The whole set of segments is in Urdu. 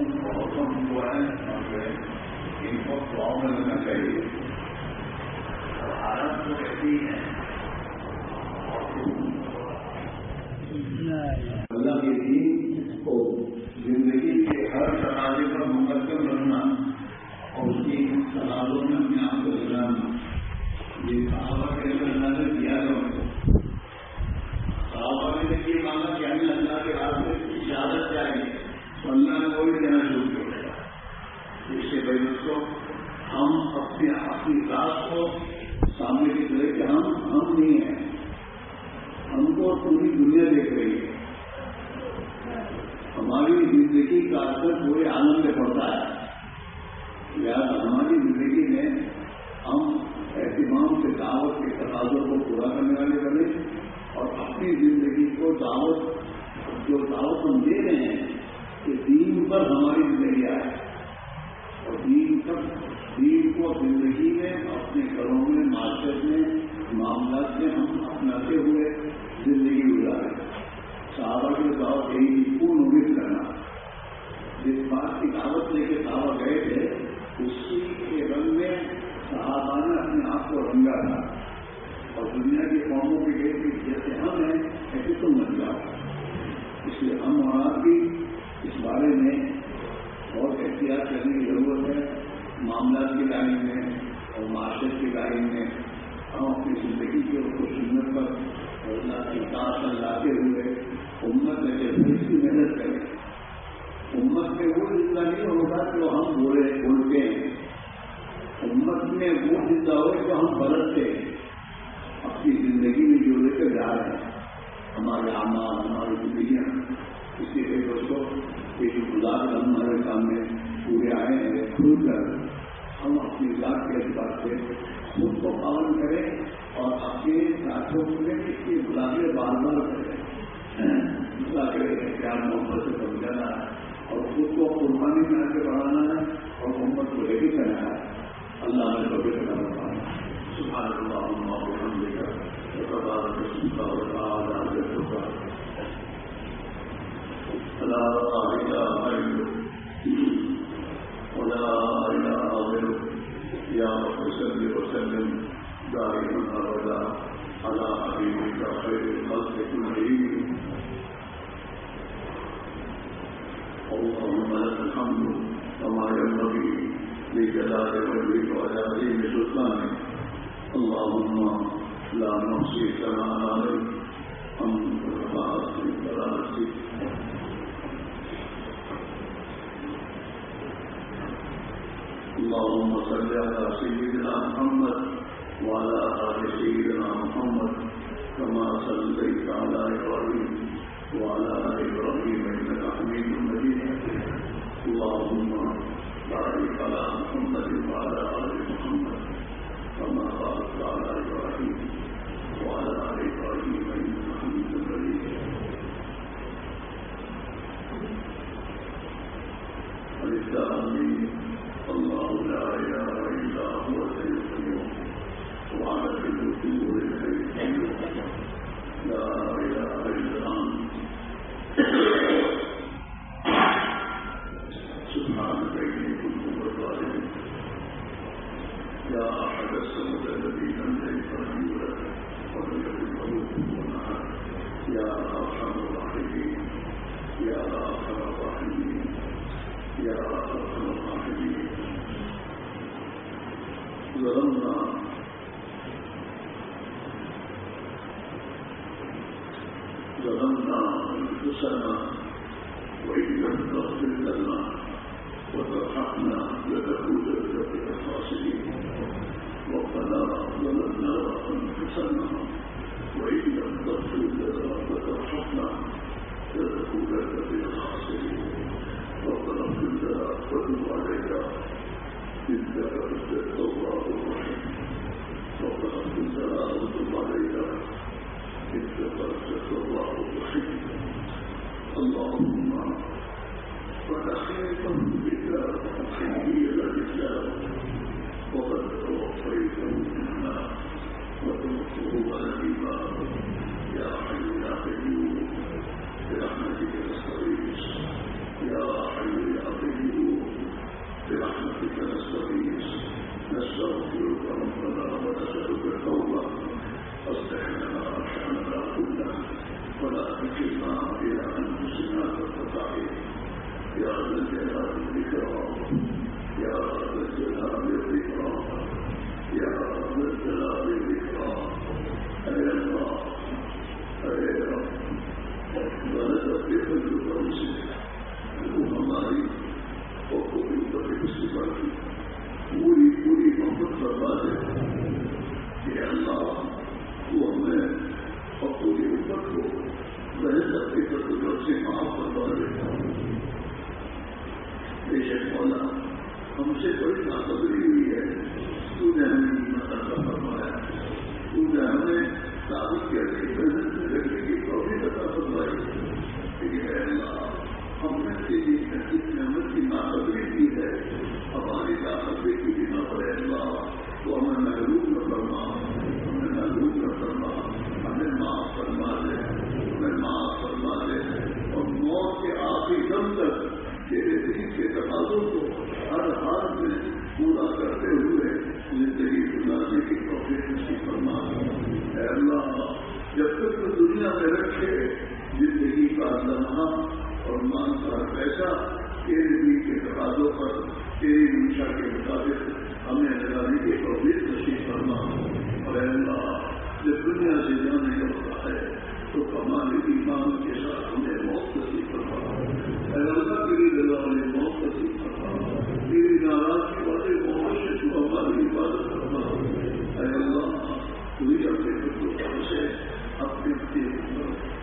بہت کم اور ان کو دعاؤں میں لگنا چاہیے اور حالت تو ایسی ہے اللہ کے دین کو زندگی کے ہر تقاضے پر مقدم رکھنا اور اس کی تقاضوں میں اپنے آپ کو گزارنا یہ صحابہ کے اندر اللہ نے دیا تھا ان کو صحابہ نے یہ مانگا کہ ہمیں اللہ کے راستے کی اجازت چاہیے تو اللہ نے کوئی دینا شروع کر دیا اس سے بھائی دوستوں ہم اپنے اپنی ذات کو سامنے کی طرح کہ ہم ہم نہیں ہیں۔ ہم کو پوری دنیا دیکھ رہی ہے۔ ہماری زندگی کا اثر پورے آنند میں پڑتا ہے۔ لہٰذا ہماری زندگی میں ہم اہتمام سے دعوت کے تقاضوں کو پورا کرنے والے بنے اور اپنی زندگی کو دعوت جو دعوت ہم دے رہے ہیں، کہ دین پر ہماری زندگی آئے۔ اور دین پر کو زندگی میں، اپنے گھروں میں معاشرت میں، معاملات میں ہم اپناتے ہوئے زندگی گزارے صحابہ کی دعوت یہی پورن امید کرنا۔ جس بات کی دعوت لے کے صحابہ گئے تھے، اسی کے رنگ میں صحابہ نے اپنے آپ کو رنگا تھا۔ اور دنیا کی قوموں کے گئے کہ جیسے ہم ہیں، ایسے تم بن جاؤ۔ اس لیے ہم اور آپ بھی اس بارے میں بہت احتیاط کرنے کی ضرورت ہے۔ معاملات کی لائن میں اور معاشرت کی لائن میں، ہم اپنی زندگی کے اس کو سنت پر اللہ کی کاش لاتے ہوئے امت میں جیسے اس کی محنت کریں، امت میں وہ زندہ نہیں ہوگا جو ہم بولے بولتے ہیں۔ امت میں وہ زندہ ہو جو ہم برتتے ہیں۔ اپنی زندگی میں جو لے کر جا رہے ہیں۔ ہمارے اعمال، ہماری زندگیاں، اسی لیے دوستوں یہ جو گزار ہمارے سامنے پورے آئے ہیں کھل کر ہم اپنی ذات کے اعتبار سے خود کو پالن کریں اور اپنے ساتھوں میں اس کی گلابے بار بار کریں۔ اللہ کرے پیار محبت سے سمجھانا اور خود کو قربانی میں آگے بڑھانا ہے اور محبت کو لے کے کرنا ہے۔ اللہ نے کبھی کرنا پڑا سبحان اللہ اللہ الحمد لا إله إلا ولا إله غيره يا رب لا نحصي ثناء عليك أنت كما فلا نحصي اللهم صل على سيدنا محمد وعلى آل سيدنا محمد كما صليت على إبراهيم وعلى آل إبراهيم إنك حميد مجيد. اللهم بارك على محمد وعلى آل محمد كما باركت على إبراهيم وعلى آل إبراهيم إنك حميد مجيد ولله الله لا إله إلا هو القيوم وعلى كل أمور الحي لا إله إلا أنت سبحانك إني كنت الظالمين يا أحد الصمد الذي لم يلد ولم يولد ولم يكن له كفوا أحد يا أرحم الراحمين يا أرحم الراحمين يا أرحم الراحمين ظلمنا ظلمنا أنفسنا وإن لم تغفر لنا وترحمنا لنكونن من الخاسرين ربنا ظلمنا أنفسنا وإن لم تغفر لنا وترحمنا لنكونن من الخاسرين ربنا اغفر لنا وتب علينا إنك أنت التواب الرحيم ربنا اغفر لنا وتب علينا إنك أنت التواب الرحيم اللهم ونخيط کے تجربہ سے وہ ہماری پوری پوری محبت برباد ہے کہ اللہ وہ ہمیں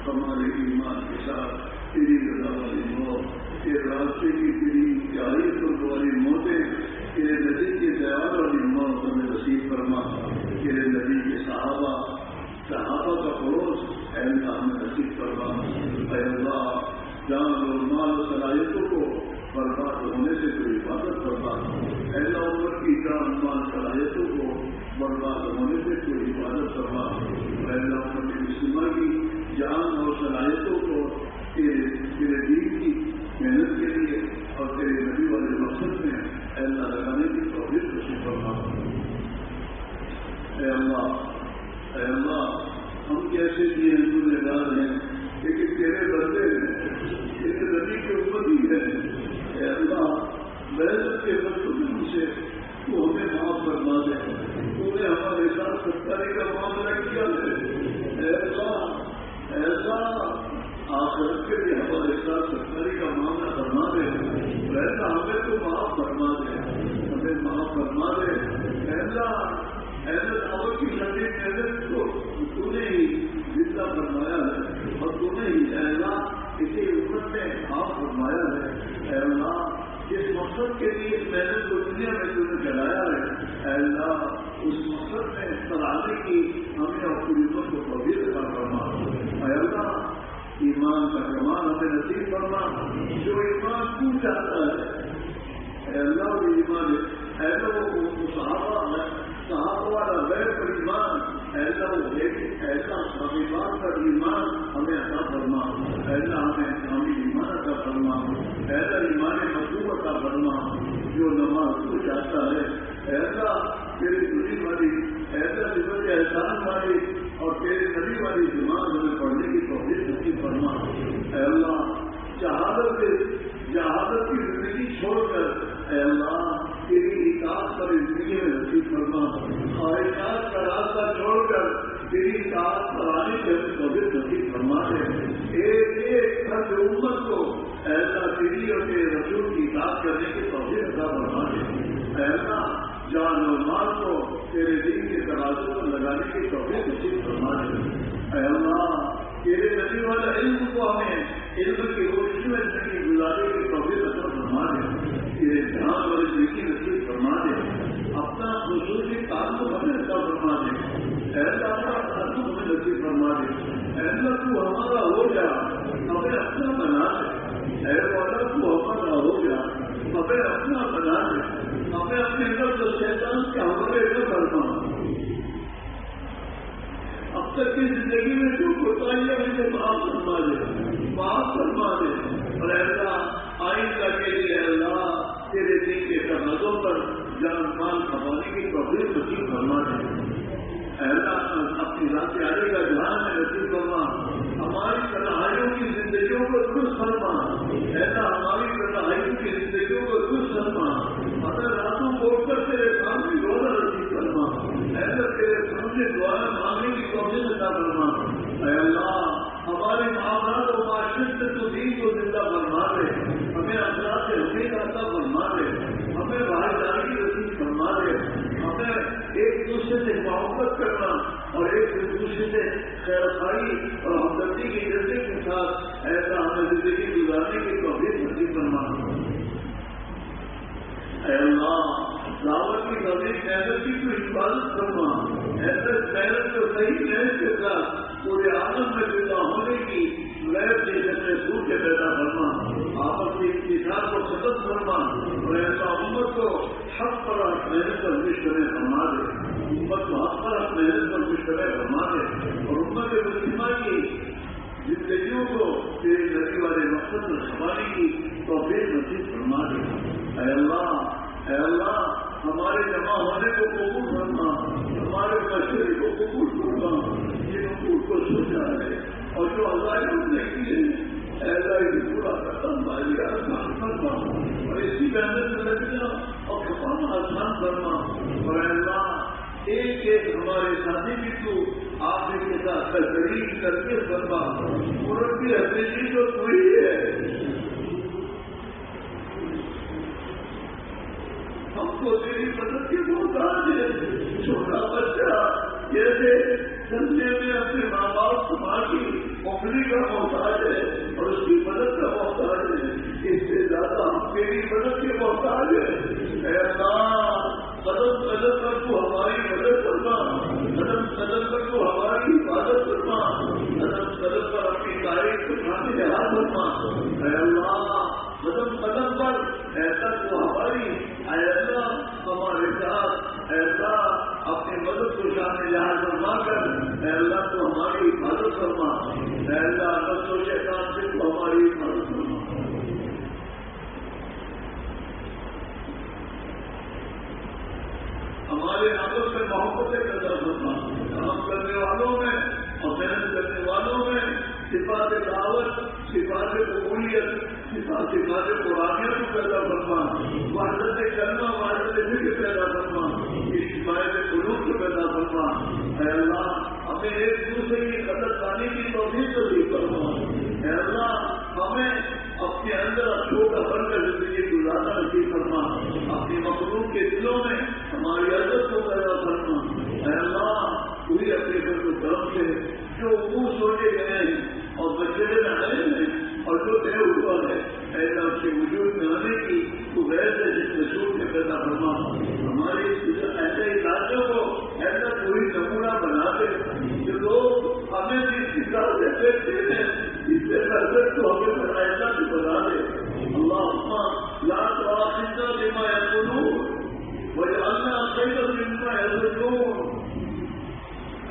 ہمارے ایمان کے ساتھ تیری رضا والی موت کے راستے کی تیری پیاری سب والی موتیں تیرے نبی کے تیار والی موت ہمیں رسید فرما، تیرے نبی کے صحابہ صحابہ کا پڑوس اللہ ہمیں رسید فرما۔ اے اللہ، جان اور مال صلاحیتوں کو برباد ہونے سے تو حفاظت کرتا ایسا عمر کی جان مال صلاحیتوں کو برباد ہونے سے تو حفاظت کرتا اللہ، عمر کی سما کی جان اور صلاحیتوں کو تیرے دین کی محنت کے لیے اور تیرے نبی والے مقصد میں اللہ لگانے کی توفیق خوشی کرنا اے اللہ اے اللہ، ہم کیسے دیے ہیں مقصد کے لیے میں نے تو دنیا میں جو نے جلایا ہے، اللہ اس مقصد میں سلانے کی ہمیں اور قریبوں کو قبیل کا کرنا اے اللہ، ایمان کا کمان ہمیں نصیب کرنا جو ایمان کیوں چاہتا ہے، اے اللہ، وہ ایمان ہے۔ ایسا وہ صحابہ ہے۔ صحابہ والا غیر پر ایمان۔ ایسا وہ ایسا ایمان کا ایمان ہمیں عطا فرما۔ ایسا ہمیں چاہتا ہے۔ ایسا تیری خوشی والی، ایسا سفر احسان والی اور تیرے نبی والی دماغ ہمیں پڑھنے کی کوشش نہیں فرما۔ اے اللہ، شہادت شہادت کی زندگی چھوڑ کر، اے اللہ، تیری اکاس پر زندگی میں نصیب فرما۔ اور اطاعت کا راستہ چھوڑ کر، تیری اکاس پرانی کی ہمیں کوشش نصیب فرما ہے ایک ایک ہر امت کو ایسا تیری اور تیرے اطلاع کرنے کے توجہ ادا بنا دے۔ ایسا جہاں نعمان کو تیرے دین کے دروازے کو لگانے کے کی توجہ نصیب فرما دے۔ اللہ، تیرے نبی والا علم کو ہمیں علم کی روشنی میں گزارے کے کی توجہ ادا فرما دے۔ تیرے جہاں والے سے معاف فرما دے۔ معاف فرما دے۔ اور ایسا آئندہ کے لیے اللہ، تیرے دین کے سرحدوں پر جان مال کمانے کی قبل نصیب فرما دے۔ اللہ، اپنی ذات آنے کا جہاں ہے نصیب فرما۔ ہماری طرح کی تو حفاظت کرنا ایسے محنت کو صحیح محنت کے ساتھ پورے آنند میں پیدا ہونے کی لہر کے جیسے سور کے پیدا کرنا آپس کی انتظار کو ختم کرنا اور ایسا امت کو حق پر محنت پر مشورے فرما دے۔ امت کو حق پر محنت پر مشورے فرما دے۔ اور امت مسلمہ کی زندگیوں کو تیرے نبی والے مقصد میں چھپانے کی تو پھر نصیب فرما دے۔ اے اللہ اے اللہ، ہمارے جمع ہونے کو قبول کرنا، ہمارے مشورے کو قبول کرنا جن کو سوچا ہے۔ اور جو اللہ نے کیے ایسا ہی پورا ختم مالی آسان کرنا اور اسی محنت میں لگنا اور کپانا آسان کرنا اور اللہ، ایک ایک ہمارے ساتھی بھی تو آپ کے ساتھ بہترین کر کے کرنا پورن کی حقیقی تو ہے۔ کو تیری مدد کی محتاج ہے۔ چھوٹا بچہ جیسے سنجے میں اپنے ماں باپ سماجی اکڑی کا محتاج ہے اور اس کی مدد کا محتاج ہے۔ اس سے زیادہ ہم تیری مدد کے محتاج ہے۔ اے اللہ، قدم قدم پر تو ہماری مدد کرنا قدم قدم پر تو ہماری حفاظت کرنا قدم قدم پر اپنی تاریخ کو کھانے جہاز کرنا اے اللہ قدم قدم پر ایسا تو ہماری ایسا ہمارے ساتھ ایسا اپنی مدد کو شامل لحاظ فرما کر اللہ تو ہماری حفاظت کرنا اللہ نفس سے ہماری ہمارے آپس میں محبت پیدا کرنا کام کرنے والوں میں اور محنت کرنے والوں میں صفات دعوت، صفات قبولیت، صفات صفات قرآنیت کو پیدا کرنا وحدت کرنا وحدت ذکر پیدا کرنا اس شفایت قلوب کو پیدا کرنا اے اللہ، ہمیں ایک دوسرے کی توفیق سے بھی کرنا اے اللہ، ہمیں اپنے اندر چھوٹا بن کر زندگی گزارنا نصیب کرنا اپنی مخلوق کے دلوں میں ہماری عزت کو پیدا کرنا اے اللہ پوری اپنے گھر کو کرم سے جو منہ سوچے گئے ہیں اس سے تو ہمیں بھی دے اللہ لا تو آخر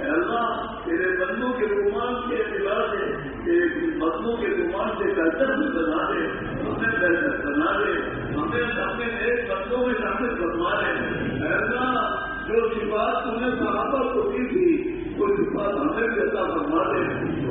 اللہ تیرے بندوں کے رومان کے اعتبار سے تیرے بندوں کے رومان سے بہتر بھی بنا دے ہمیں بہتر بنا دے ہمیں اپنے ایک بندوں میں شامل فرما دے اللہ جو صفات تم نے صحابہ کو دی تھی، وہ صفات ہمیں بھی عطا فرما دے۔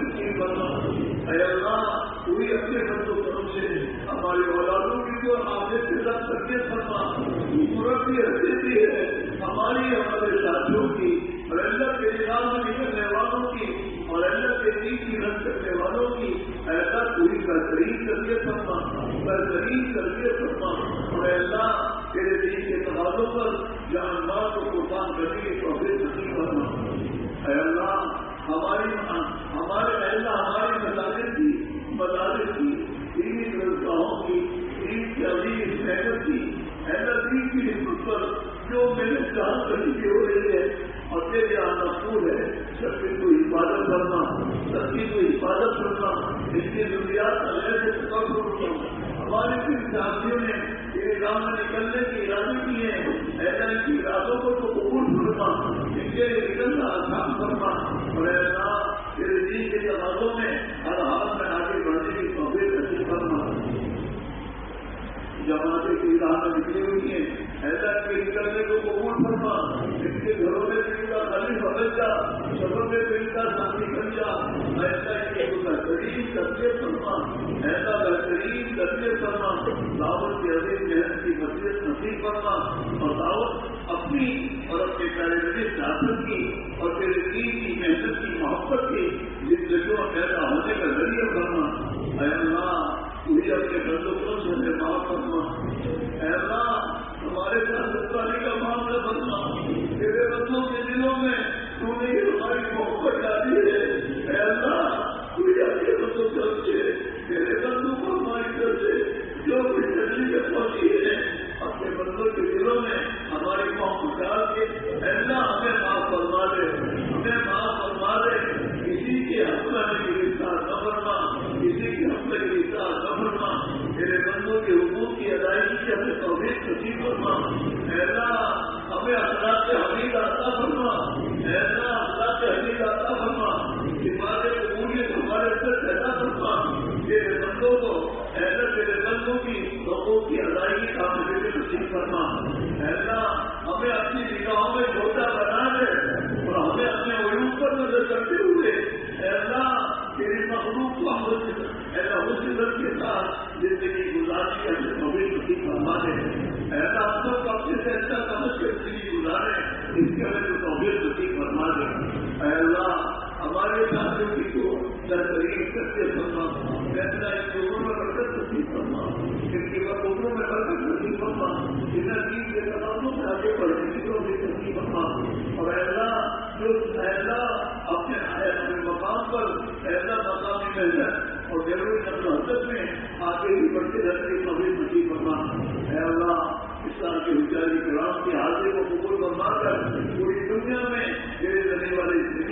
اے اللہ پوری اپنے بندوں طرف سے ہماری اولادوں کی جو آگے سے سب تربیت کرنا صورت بھی حیثیتی ہے، ہماری، ہمارے ساتھیوں کی، اور اللہ کے نظام میں نکلنے والوں کی، اور اللہ کے دین کی رد کرنے والوں کی۔ ایسا کوئی بہترین تربیت کرنا بہترین تربیت کرنا اور ایسا تیرے دین کے تقاضوں پر جان ماں کو قربان کرنے کی توفیق نصیب کرنا اے اللہ ہماری ہمارے ایسا ہماری مدارس کی مدارس کی دینی روزگاہوں کی، دین کی عظیم محنت کی ایسا دین کی حکمت پر جو میرے جان کرنے کی ہو رہی ہے اور تیرے یہاں مقصود ہے سب کی کو حفاظت کرنا، سب کی کو حفاظت کرنا۔ اس کی ضروریات اللہ ایسے کم کرنا ہمارے کن ساتھیوں نے یہ کام میں نکلنے کی ارادے کی ہے ایسا ان کی ارادوں کو تو قبول کرنا کے نکلنا آسان ایسا تیرے دین کے تقاضوں میں ہر حال میں آگے بڑھنے کی توفیق نصیب کرنا جماعتیں کی راہ نکلی ہوئی ہیں۔ ایسا کے نکلنے کو قبول فرما۔ ان کے گھروں میں دل کا خالی بدل جا۔ میں دل کا شانتی بن جا۔ ایسا کہ بہترین تربیت فرما۔ ایسا بہترین فرما۔ دعوت کی عظیم محنت کی مسجد نصیب کرنا اور دعوت محبت کی زندگیوں پیدا ہونے کا ذریعہ بننا۔ اے اللہ مجھے اپنے بندوں کو سے ہمیں معاف کرنا اے اللہ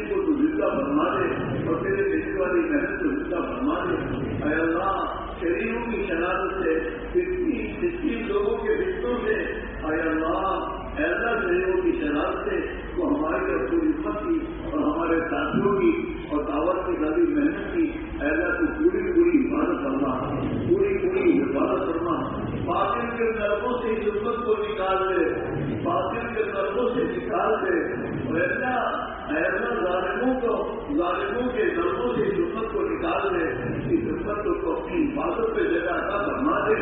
کو زندہ فرما دے اور تیرے دینے والی محنت کو زندہ فرما دے اے اللہ شریروں کی شناخت سے کتنی کتنی لوگوں کے رشتوں سے اے اللہ ایسا شریروں کی شناخت سے تو ہماری اور پوری ہمت کی اور ہمارے ساتھیوں کی اور دعوت کی زیادہ محنت کی ایسا تو پوری پوری حفاظت کرنا پوری پوری حفاظت کرنا باطل کے نرموں کو نکال دے، باطل کے نرموں سے نکال دے۔ ایسا ایسا ظالموں کو، ظالموں کے نرموں سے حکمت کو نکال دے۔ اس حکمت کو اپنی حفاظت پہ جگہ کا فرما دے۔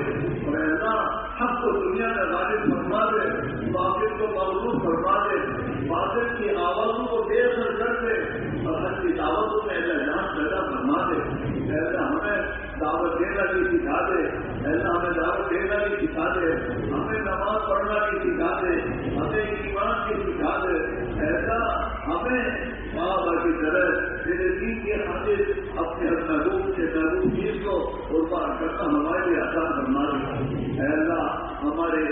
اور ایسا حق کو دنیا میں غالب فرما دے، باطل کو مضبوط فرما دے۔ باطل کی آوازوں کو بے اثر کر دے اور حق کی دعوتوں میں ایسا جان پیدا فرما دے۔ ایسا ہمیں دعوت دینا بھی سکھا دے ایسا ہمیں دعوت دینا بھی سکھا دے۔ پڑھنا بھی سکھا دے ہمیں ایمان بھی سکھا دے ایسا ہمیں ماں باپ کی طرح میرے دین کے خاطر اپنے محبوب سے محبوب چیز کو قربان کرنا ہمارے لیے آسان فرما دے۔ ایسا ہمارے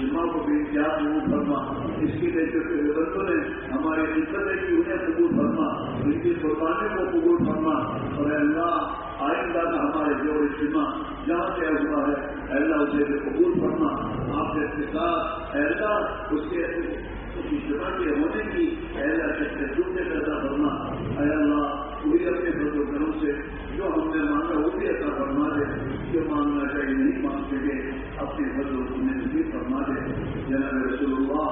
جمع کو بھی احتیاط نہیں فرما۔ اس کے لیے جو بندوں نے ہمارے عزت ہے کہ انہیں قبول فرما۔ ان کی قربانی کو قبول فرما۔ اور اللہ آئندہ کا ہمارے جو اجتماع جہاں سے ہوا ہے اللہ اسے قبول کرنا آپ کے ساتھ ایسا اس کے اس کے ہونے کی ایسا سے ڈوبنے پیدا کرنا اے اللہ پوری اپنے بندوں گھروں سے جو ہم نے مانگا وہ بھی ایسا فرما دے، جو مانگنا چاہیے نہیں مانگ سکے، اپنے بندوں کو بھی فرما دے۔ جناب رسول اللہ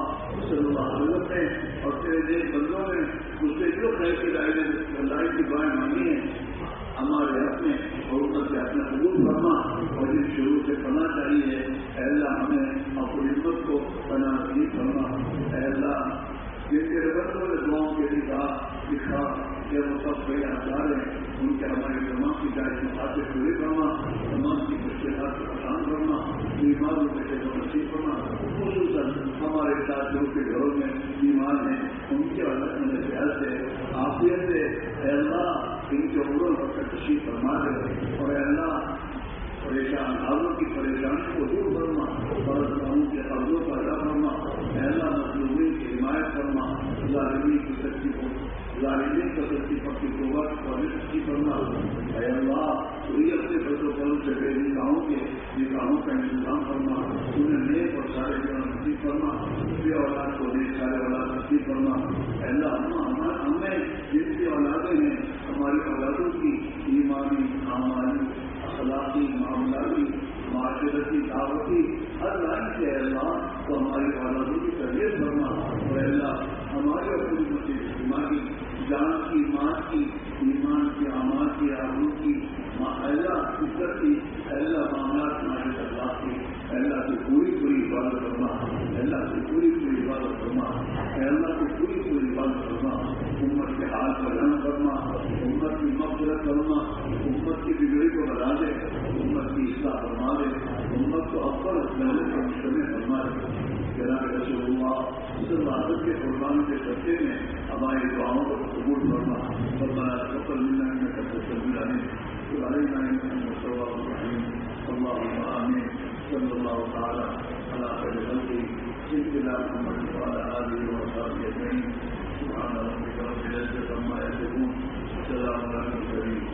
صلی اللہ علیہ وسلم نے اور تیرے نئے بندوں نے اس سے جو خیر کی رائے کی دعائیں مانگی ہیں ہمارے اپنے اور اوپر سے اپنا قبول فرما اور جس شروع سے پڑھنا چاہیے، اے اللہ ہمیں اپنی عزت کو بنا نہیں فرما۔ اللہ، جن کے ربطوں نے دعاؤں کے لیے کہا لکھا کہ وہ سب بڑے ہزار ہیں، ان کے ہمارے تمام کی جائے مخاطب پورے کرنا تمام کی مشکلات کو آسان کرنا بیمار بیماروں کے نصیب کرنا خصوصاً ہمارے ساتھیوں کے گھروں میں بیمار ہیں، ان کے الگ میں صحت سے آفیت سے اللہ ان کے عمروں پر تشریف فرما دے اور اللہ، پریشان حالوں کی پریشانی کو دور کرنا اور ان کے قبضوں کا ادا کرنا پہلا مطلوبین کی حمایت کرنا ظالمین کی سچی کو ظالمین کو سچی پکی کو اور سچی کرنا اے اللہ وہی اپنے بچوں کو سے بے نکاحوں کے نکاحوں کا انتظام کرنا انہیں نیک اور سارے جگہ نصیب فرما۔ اسی اولاد کو دے سارے اولاد نصیب فرما۔ اللہ ہمیں جن کی اولادیں ہیں ہماری اولادوں کی ایمانی آمانی اخلاقی معاملاتی، معاشرتی دعوتی، ہر لائن سے اللہ تو ہماری اولادوں کی تربیت فرما۔ اور اللہ ہمارے اپنی مسلمانی جان کی ماں کی ایمان کی امان کی آلو کی اللہ فکر کی اللہ معاملات ہمارے اللہ کی اللہ کی پوری پوری عبادت کرنا اللہ کی پوری پوری عبادت کرنا اللہ کی پوری پوری عبادت کرنا امت کے ہاتھ کا رن کرنا امت کرنا امت کی بگڑی کو بنا دے، امت کی اصلاح فرما دے، امت کو افر پہلے کے مشکلیں فرما دے۔ جناب رسول اللہ صلی اللہ کے قربان کے سطح میں ہماری دعاؤں کو قبول کرنا فرمایا سفر ملنا میں کب تک ملانے علينا انك التواب الرحيم اللهم امين صلى الله تعالى على خير خلقه سيدنا محمد وعلى اله وصحبه اجمعين سبحان ربك رب العزه عما يصفون وسلام السلام عليكم